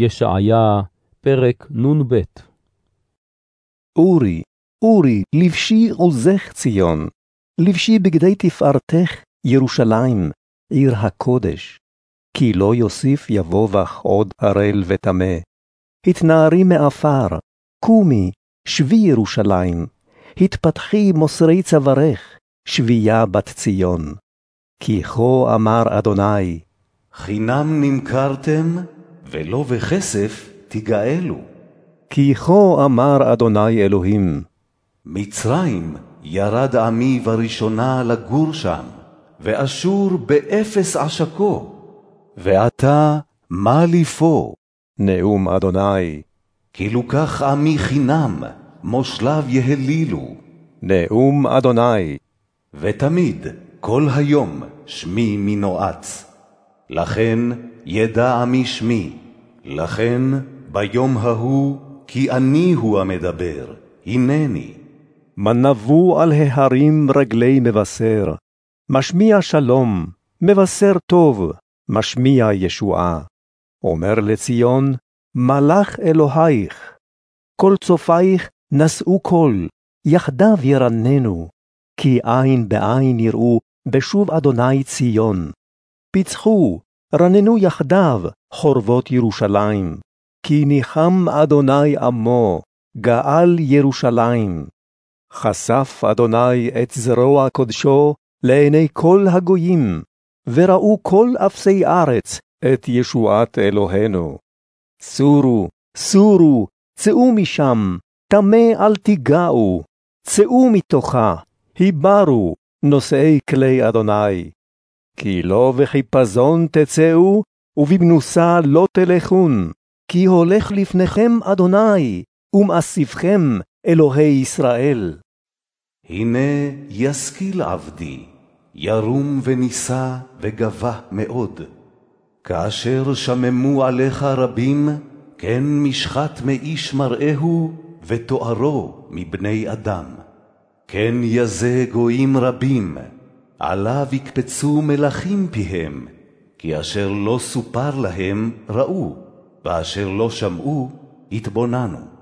ישעיה, פרק נ"ב אורי, אורי, לבשי עוזך ציון, לבשי בגדי תפארתך ירושלים, עיר הקודש. כי לא יוסיף יבוא בך עוד ערל וטמא. התנערי מעפר, קומי, שבי ירושלים, התפתחי מוסרי צווארך, שבייה בת ציון. כי כה אמר אדוני, חינם נמכרתם, ולא בכסף תגאלו. כי כה אמר אדוני אלוהים, מצרים ירד עמי בראשונה לגור שם, ואשור באפס עשקו. ועתה מה לי פה? נאום אדוני, כי לוקח עמי חינם, מושליו יהלילו. נאום אדוני, ותמיד, כל היום, שמי מנועץ. לכן ידע עמי שמי, לכן ביום ההוא, כי אני הוא המדבר, הנני. מנבו על ההרים רגלי מבשר, משמיע שלום, מבשר טוב, משמיע ישועה. אומר לציון, מלאך אלוהיך. כל צופייך נשאו קול, יחדיו ירננו, כי עין בעין יראו בשוב אדוני ציון. פיצחו, רננו יחדיו, חורבות ירושלים, כי ניחם אדוני עמו, גאל ירושלים. חשף אדוני את זרוע קודשו לעיני כל הגויים, וראו כל אפסי ארץ את ישועת אלוהינו. סורו, סורו, צאו משם, טמא אל תיגעו, צאו מתוכה, היברו, נושאי כלי אדוני. כי לא בחיפזון תצאו, ובמנוסה לא תלכון, כי הולך לפניכם אדוני, ומאסיפכם אלוהי ישראל. הנה ישכיל עבדי, ירום ונישא וגבה מאוד. כאשר שממו עליך רבים, כן משחת מאיש מראהו, ותוארו מבני אדם. כן יזה גויים רבים, עליו יקפצו מלכים פיהם, כי אשר לא סופר להם ראו, ואשר לא שמעו התבוננו.